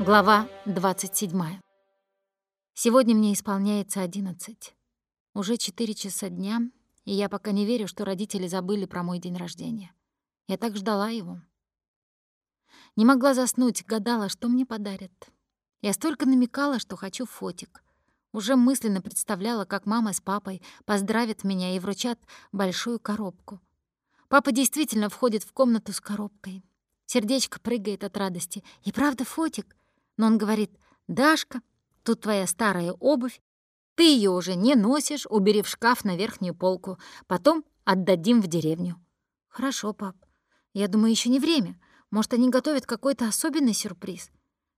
Глава 27. Сегодня мне исполняется 11. Уже 4 часа дня, и я пока не верю, что родители забыли про мой день рождения. Я так ждала его. Не могла заснуть, гадала, что мне подарят. Я столько намекала, что хочу фотик. Уже мысленно представляла, как мама с папой поздравят меня и вручат большую коробку. Папа действительно входит в комнату с коробкой. Сердечко прыгает от радости. И правда фотик? Но он говорит, «Дашка, тут твоя старая обувь, ты ее уже не носишь, убери в шкаф на верхнюю полку, потом отдадим в деревню». «Хорошо, пап. Я думаю, еще не время. Может, они готовят какой-то особенный сюрприз.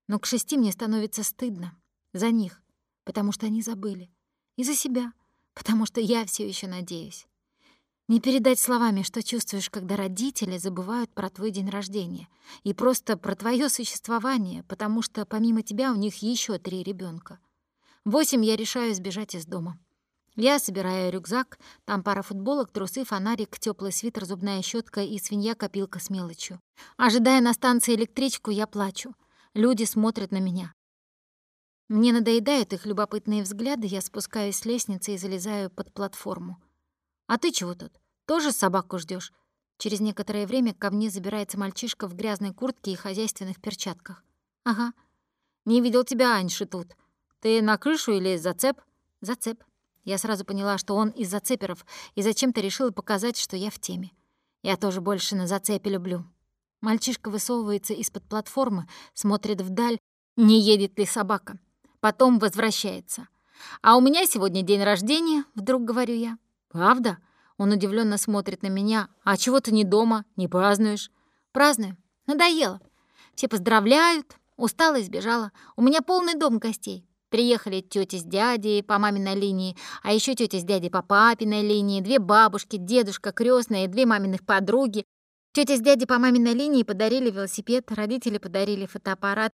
Но к шести мне становится стыдно. За них, потому что они забыли. И за себя, потому что я все еще надеюсь. Не передать словами, что чувствуешь, когда родители забывают про твой день рождения и просто про твое существование, потому что помимо тебя у них еще три ребенка. восемь я решаю сбежать из дома. Я собираю рюкзак, там пара футболок, трусы, фонарик, теплый свитер, зубная щетка и свинья-копилка с мелочью. Ожидая на станции электричку, я плачу. Люди смотрят на меня. Мне надоедают их любопытные взгляды, я спускаюсь с лестницы и залезаю под платформу. «А ты чего тут? Тоже собаку ждешь? Через некоторое время ко мне забирается мальчишка в грязной куртке и хозяйственных перчатках. «Ага. Не видел тебя, Аньши, тут. Ты на крышу или зацеп?» «Зацеп». Я сразу поняла, что он из зацеперов, и зачем-то решила показать, что я в теме. Я тоже больше на зацепе люблю. Мальчишка высовывается из-под платформы, смотрит вдаль, не едет ли собака. Потом возвращается. «А у меня сегодня день рождения», — вдруг говорю я. «Правда?» Он удивленно смотрит на меня. «А чего ты не дома? Не празднуешь?» «Праздную. Надоело. Все поздравляют. Устала и сбежала. У меня полный дом гостей. Приехали тетя с дядей по маминой линии, а еще тетя с дядей по папиной линии, две бабушки, дедушка, крестная две маминых подруги. Тетя с дядей по маминой линии подарили велосипед, родители подарили фотоаппарат.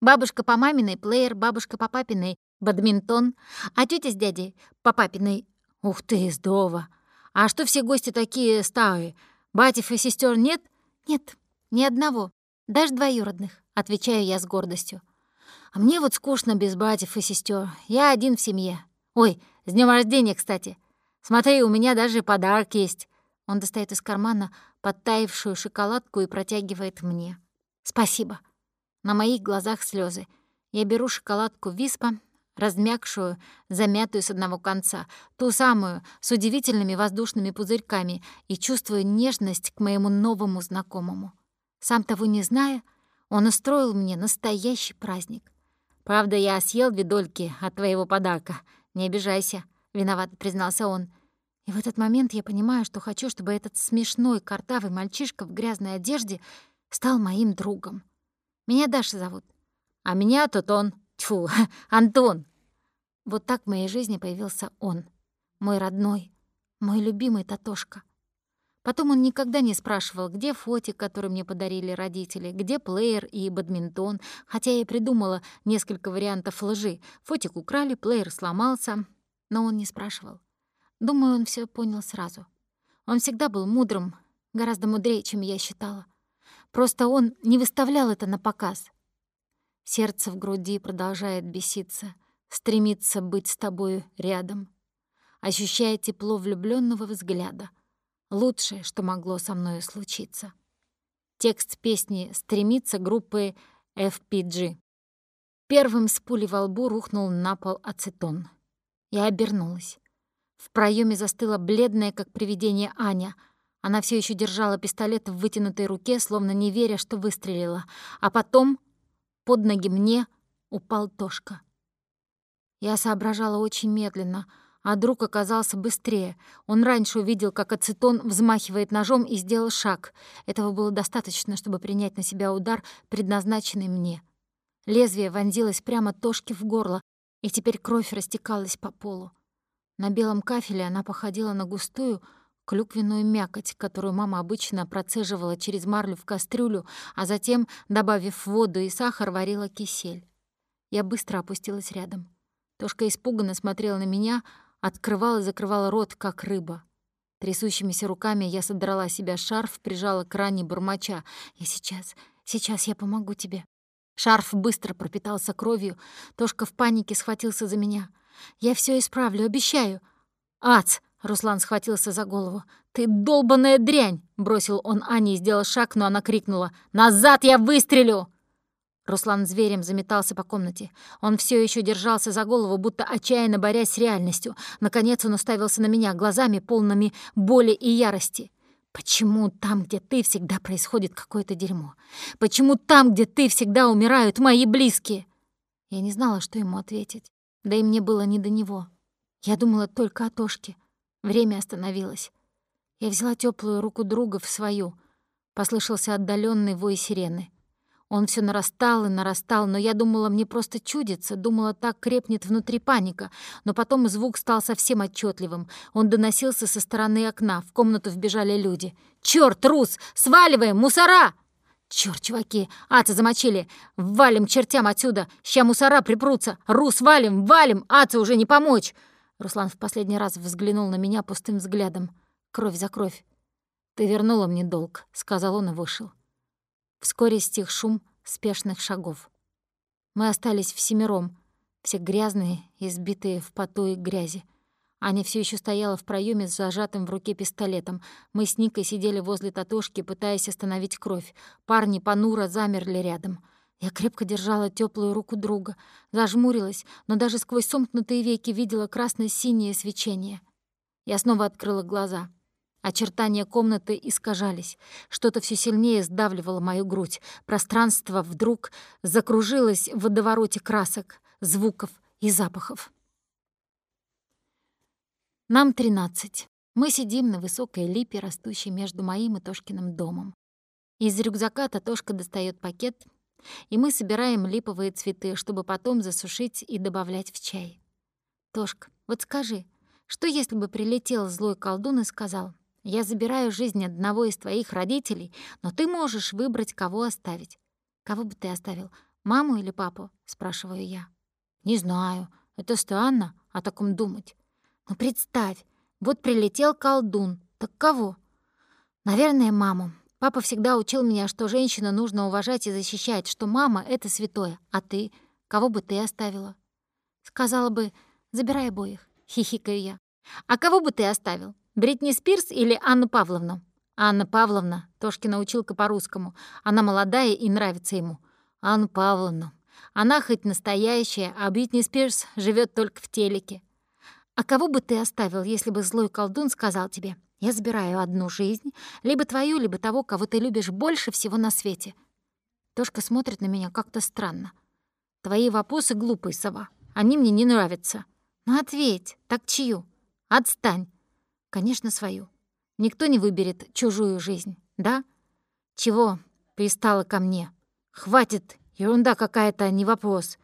Бабушка по маминой — плеер, бабушка по папиной — бадминтон, а тетя с дядей по папиной «Ух ты, здорово! А что все гости такие старые? Батев и сестер нет?» «Нет, ни одного. Даже двоюродных», — отвечаю я с гордостью. «А мне вот скучно без братьев и сестер. Я один в семье. Ой, с днем рождения, кстати. Смотри, у меня даже подарок есть». Он достает из кармана подтаившую шоколадку и протягивает мне. «Спасибо». На моих глазах слезы. Я беру шоколадку Виспа, размякшую, замятую с одного конца, ту самую, с удивительными воздушными пузырьками, и чувствую нежность к моему новому знакомому. Сам того не зная, он устроил мне настоящий праздник. «Правда, я съел две дольки от твоего подарка. Не обижайся», — виноват признался он. И в этот момент я понимаю, что хочу, чтобы этот смешной, картавый мальчишка в грязной одежде стал моим другом. Меня Даша зовут. А меня тут он, Тьфу, Антон! Вот так в моей жизни появился он. Мой родной, мой любимый Татошка. Потом он никогда не спрашивал, где фотик, который мне подарили родители, где плеер и бадминтон, хотя я придумала несколько вариантов лжи. Фотик украли, плеер сломался, но он не спрашивал. Думаю, он все понял сразу. Он всегда был мудрым, гораздо мудрее, чем я считала. Просто он не выставлял это на показ. Сердце в груди продолжает беситься, стремится быть с тобою рядом, ощущая тепло влюбленного взгляда. Лучшее, что могло со мной случиться. Текст песни «Стремится» группы FPG. Первым с пули во лбу рухнул на пол ацетон. Я обернулась. В проеме застыла бледная, как привидение, Аня. Она все еще держала пистолет в вытянутой руке, словно не веря, что выстрелила. А потом под ноги мне упал Тошка. Я соображала очень медленно, а друг оказался быстрее. Он раньше увидел, как ацетон взмахивает ножом и сделал шаг. Этого было достаточно, чтобы принять на себя удар, предназначенный мне. Лезвие вонзилось прямо Тошке в горло, и теперь кровь растекалась по полу. На белом кафеле она походила на густую, клюквенную мякоть, которую мама обычно процеживала через марлю в кастрюлю, а затем, добавив воду и сахар, варила кисель. Я быстро опустилась рядом. Тошка испуганно смотрела на меня, открывала и закрывала рот, как рыба. Трясущимися руками я содрала себя шарф, прижала к ране бормоча. «Я сейчас, сейчас я помогу тебе». Шарф быстро пропитался кровью. Тошка в панике схватился за меня. «Я все исправлю, обещаю». «Ац!» — Руслан схватился за голову. «Ты долбаная дрянь!» — бросил он Ане и сделал шаг, но она крикнула. «Назад я выстрелю!» Руслан зверем заметался по комнате. Он все еще держался за голову, будто отчаянно борясь с реальностью. Наконец он уставился на меня глазами, полными боли и ярости. Почему там, где ты, всегда происходит какое-то дерьмо? Почему там, где ты, всегда умирают мои близкие? Я не знала, что ему ответить. Да и мне было не до него. Я думала только о Тошке. Время остановилось. Я взяла теплую руку друга в свою. Послышался отдаленный вой сирены. Он все нарастал и нарастал, но я думала, мне просто чудится, думала, так крепнет внутри паника. Но потом звук стал совсем отчетливым. Он доносился со стороны окна, в комнату вбежали люди. «Чёрт, Рус! Сваливаем! Мусора!» «Чёрт, чуваки! Аца замочили! Валим чертям отсюда! Ща мусора припрутся! Рус, валим! Валим! Аца уже не помочь!» Руслан в последний раз взглянул на меня пустым взглядом. Кровь за кровь. «Ты вернула мне долг», — сказал он и вышел. Вскоре стих шум спешных шагов. Мы остались всемиром, все грязные, избитые в поту и грязи. Аня все еще стояла в проеме с зажатым в руке пистолетом. Мы с Никой сидели возле татушки, пытаясь остановить кровь. Парни понуро замерли рядом. Я крепко держала теплую руку друга, зажмурилась, но даже сквозь сомкнутые веки видела красно-синее свечение. Я снова открыла глаза — Очертания комнаты искажались. Что-то все сильнее сдавливало мою грудь. Пространство вдруг закружилось в водовороте красок, звуков и запахов. Нам тринадцать. Мы сидим на высокой липе, растущей между моим и Тошкиным домом. Из рюкзака Татошка достает пакет, и мы собираем липовые цветы, чтобы потом засушить и добавлять в чай. «Тошка, вот скажи, что если бы прилетел злой колдун и сказал, я забираю жизнь одного из твоих родителей, но ты можешь выбрать, кого оставить. Кого бы ты оставил, маму или папу?» — спрашиваю я. «Не знаю. Это странно о таком думать. Но представь, вот прилетел колдун. Так кого?» «Наверное, маму. Папа всегда учил меня, что женщину нужно уважать и защищать, что мама — это святое. А ты? Кого бы ты оставила?» «Сказала бы, забирай обоих», — хихикаю я. «А кого бы ты оставил?» Бритни Спирс или Анну Павловну? Анна Павловна, Тошкина училка по-русскому. Она молодая и нравится ему. Анну Павловну. Она хоть настоящая, а Бритни Спирс живет только в телеке. А кого бы ты оставил, если бы злой колдун сказал тебе, «Я забираю одну жизнь, либо твою, либо того, кого ты любишь больше всего на свете?» Тошка смотрит на меня как-то странно. «Твои вопросы глупые, сова. Они мне не нравятся». «Ну ответь, так чью?» «Отстань. Конечно, свою. Никто не выберет чужую жизнь, да? Чего пристала ко мне? Хватит, ерунда какая-то, не вопрос.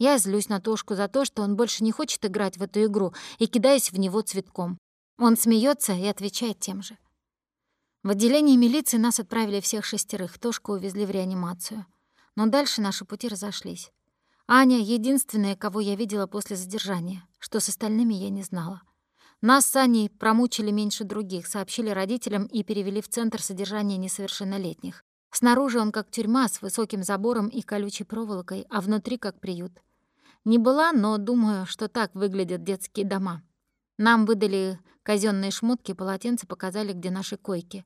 Я злюсь на Тошку за то, что он больше не хочет играть в эту игру и кидаюсь в него цветком. Он смеется и отвечает тем же. В отделении милиции нас отправили всех шестерых, Тошку увезли в реанимацию. Но дальше наши пути разошлись. Аня — единственная, кого я видела после задержания, что с остальными я не знала. Нас с Аней промучили меньше других, сообщили родителям и перевели в Центр содержания несовершеннолетних. Снаружи он как тюрьма с высоким забором и колючей проволокой, а внутри как приют. Не была, но думаю, что так выглядят детские дома. Нам выдали казенные шмотки, полотенца показали, где наши койки.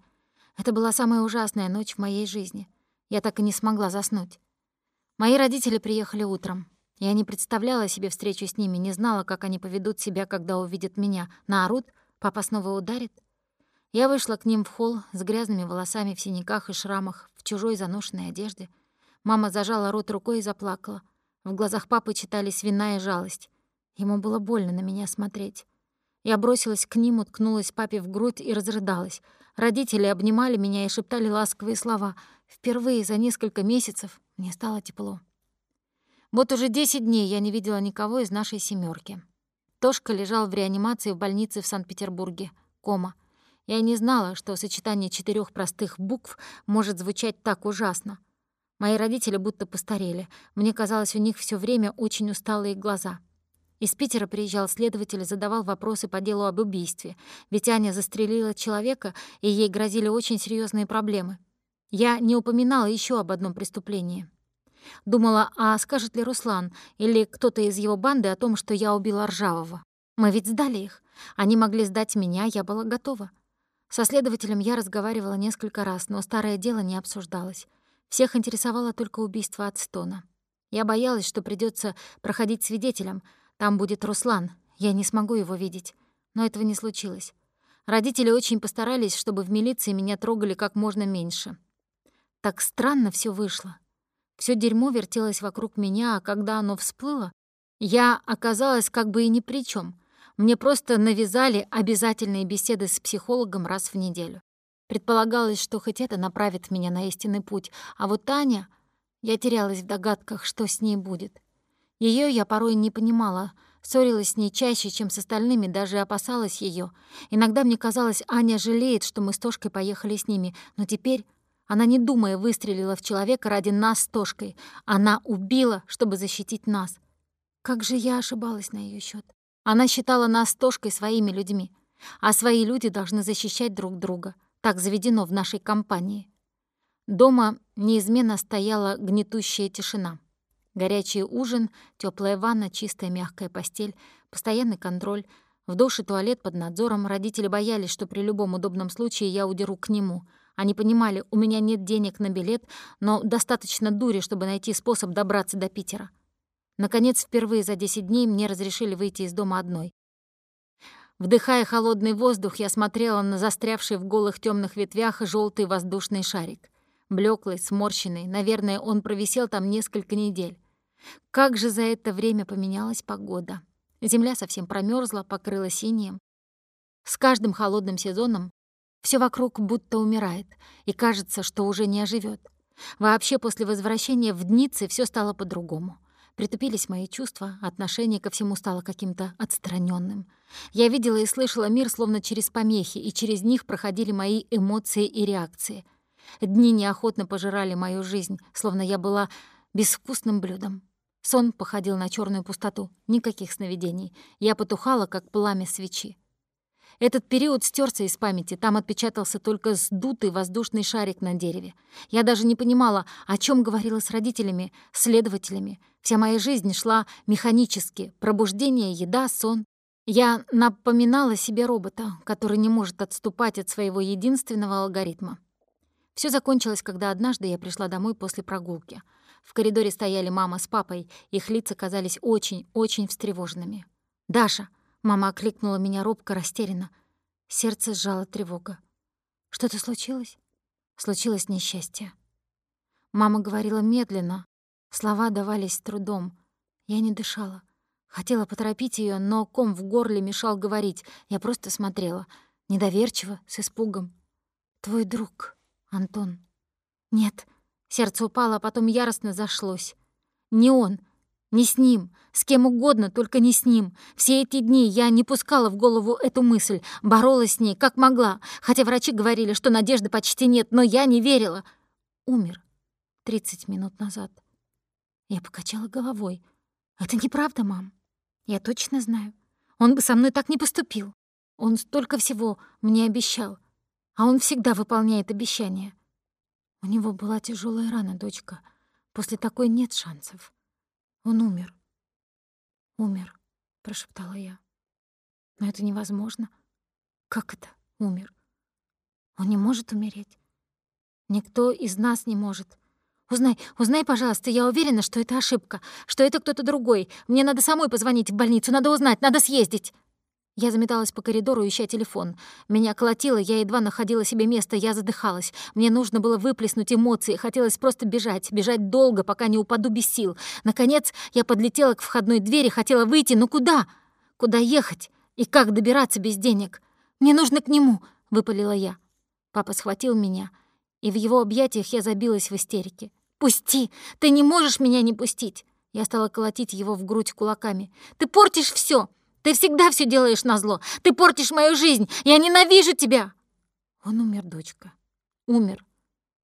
Это была самая ужасная ночь в моей жизни. Я так и не смогла заснуть. Мои родители приехали утром. Я не представляла себе встречу с ними, не знала, как они поведут себя, когда увидят меня. Наорут? Папа снова ударит? Я вышла к ним в холл с грязными волосами в синяках и шрамах, в чужой заношенной одежде. Мама зажала рот рукой и заплакала. В глазах папы читались вина и жалость. Ему было больно на меня смотреть. Я бросилась к ним, уткнулась папе в грудь и разрыдалась. Родители обнимали меня и шептали ласковые слова. Впервые за несколько месяцев мне стало тепло. Вот уже 10 дней я не видела никого из нашей семерки. Тошка лежал в реанимации в больнице в Санкт-Петербурге. Кома. Я не знала, что сочетание четырех простых букв может звучать так ужасно. Мои родители будто постарели. Мне казалось, у них все время очень усталые глаза. Из Питера приезжал следователь и задавал вопросы по делу об убийстве, ведь Аня застрелила человека, и ей грозили очень серьезные проблемы. Я не упоминала еще об одном преступлении. Думала, а скажет ли Руслан или кто-то из его банды о том, что я убила Ржавого. Мы ведь сдали их. Они могли сдать меня, я была готова. Со следователем я разговаривала несколько раз, но старое дело не обсуждалось. Всех интересовало только убийство Ацтона. Я боялась, что придется проходить свидетелем. Там будет Руслан. Я не смогу его видеть. Но этого не случилось. Родители очень постарались, чтобы в милиции меня трогали как можно меньше. Так странно все вышло. Все дерьмо вертелось вокруг меня, а когда оно всплыло, я оказалась как бы и ни при чем. Мне просто навязали обязательные беседы с психологом раз в неделю. Предполагалось, что хоть это направит меня на истинный путь, а вот Таня... Я терялась в догадках, что с ней будет. Ее я порой не понимала, ссорилась с ней чаще, чем с остальными, даже опасалась ее. Иногда мне казалось, Аня жалеет, что мы с Тошкой поехали с ними, но теперь она, не думая, выстрелила в человека ради нас с Тошкой. Она убила, чтобы защитить нас. Как же я ошибалась на ее счет. Она считала нас с Тошкой своими людьми, а свои люди должны защищать друг друга. Так заведено в нашей компании. Дома неизменно стояла гнетущая тишина. Горячий ужин, теплая ванна, чистая мягкая постель, постоянный контроль. В душе туалет под надзором. Родители боялись, что при любом удобном случае я удеру к нему. Они понимали, у меня нет денег на билет, но достаточно дури, чтобы найти способ добраться до Питера. Наконец, впервые за 10 дней мне разрешили выйти из дома одной. Вдыхая холодный воздух, я смотрела на застрявший в голых темных ветвях желтый воздушный шарик. Блеклый, сморщенный, наверное, он провисел там несколько недель. Как же за это время поменялась погода. Земля совсем промерзла, покрыла синим. С каждым холодным сезоном все вокруг будто умирает, и кажется, что уже не оживет. Вообще, после возвращения в Дницы все стало по-другому. Притупились мои чувства, отношение ко всему стало каким-то отстраненным. Я видела и слышала мир словно через помехи, и через них проходили мои эмоции и реакции. Дни неохотно пожирали мою жизнь, словно я была безвкусным блюдом. Сон походил на черную пустоту, никаких сновидений. Я потухала, как пламя свечи. Этот период стерся из памяти, там отпечатался только сдутый воздушный шарик на дереве. Я даже не понимала, о чем говорила с родителями, следователями. Вся моя жизнь шла механически. Пробуждение, еда, сон. Я напоминала себе робота, который не может отступать от своего единственного алгоритма. Все закончилось, когда однажды я пришла домой после прогулки. В коридоре стояли мама с папой, их лица казались очень-очень встревоженными. «Даша!» Мама окликнула меня робко, растерянно. Сердце сжало тревога. «Что-то случилось?» «Случилось несчастье». Мама говорила медленно, слова давались с трудом. Я не дышала. Хотела поторопить ее, но ком в горле мешал говорить. Я просто смотрела, недоверчиво, с испугом. «Твой друг, Антон». «Нет». Сердце упало, а потом яростно зашлось. «Не он. Не с ним, с кем угодно, только не с ним. Все эти дни я не пускала в голову эту мысль, боролась с ней, как могла, хотя врачи говорили, что надежды почти нет, но я не верила. Умер 30 минут назад. Я покачала головой. «Это неправда, мам. Я точно знаю. Он бы со мной так не поступил. Он столько всего мне обещал, а он всегда выполняет обещания. У него была тяжелая рана, дочка. После такой нет шансов. Он умер. Умер, прошептала я. Но это невозможно. Как это умер? Он не может умереть. Никто из нас не может. Узнай, узнай, пожалуйста, я уверена, что это ошибка, что это кто-то другой. Мне надо самой позвонить в больницу, надо узнать, надо съездить. Я заметалась по коридору, ища телефон. Меня колотило, я едва находила себе место, я задыхалась. Мне нужно было выплеснуть эмоции, хотелось просто бежать, бежать долго, пока не упаду без сил. Наконец, я подлетела к входной двери, хотела выйти, но куда? Куда ехать? И как добираться без денег? Мне нужно к нему, — выпалила я. Папа схватил меня, и в его объятиях я забилась в истерике. «Пусти! Ты не можешь меня не пустить!» Я стала колотить его в грудь кулаками. «Ты портишь все! Ты всегда все делаешь назло. Ты портишь мою жизнь. Я ненавижу тебя!» Он умер, дочка. Умер.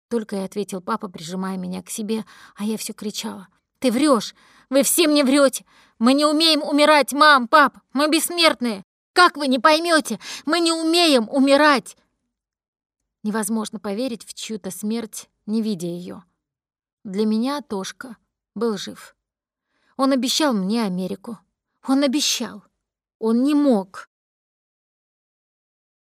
Только и ответил папа, прижимая меня к себе, а я все кричала. «Ты врешь! Вы все мне врете! Мы не умеем умирать, мам, пап! Мы бессмертные! Как вы не поймете? Мы не умеем умирать!» Невозможно поверить в чью-то смерть, не видя ее. Для меня Тошка был жив. Он обещал мне Америку. Он обещал. Он не мог.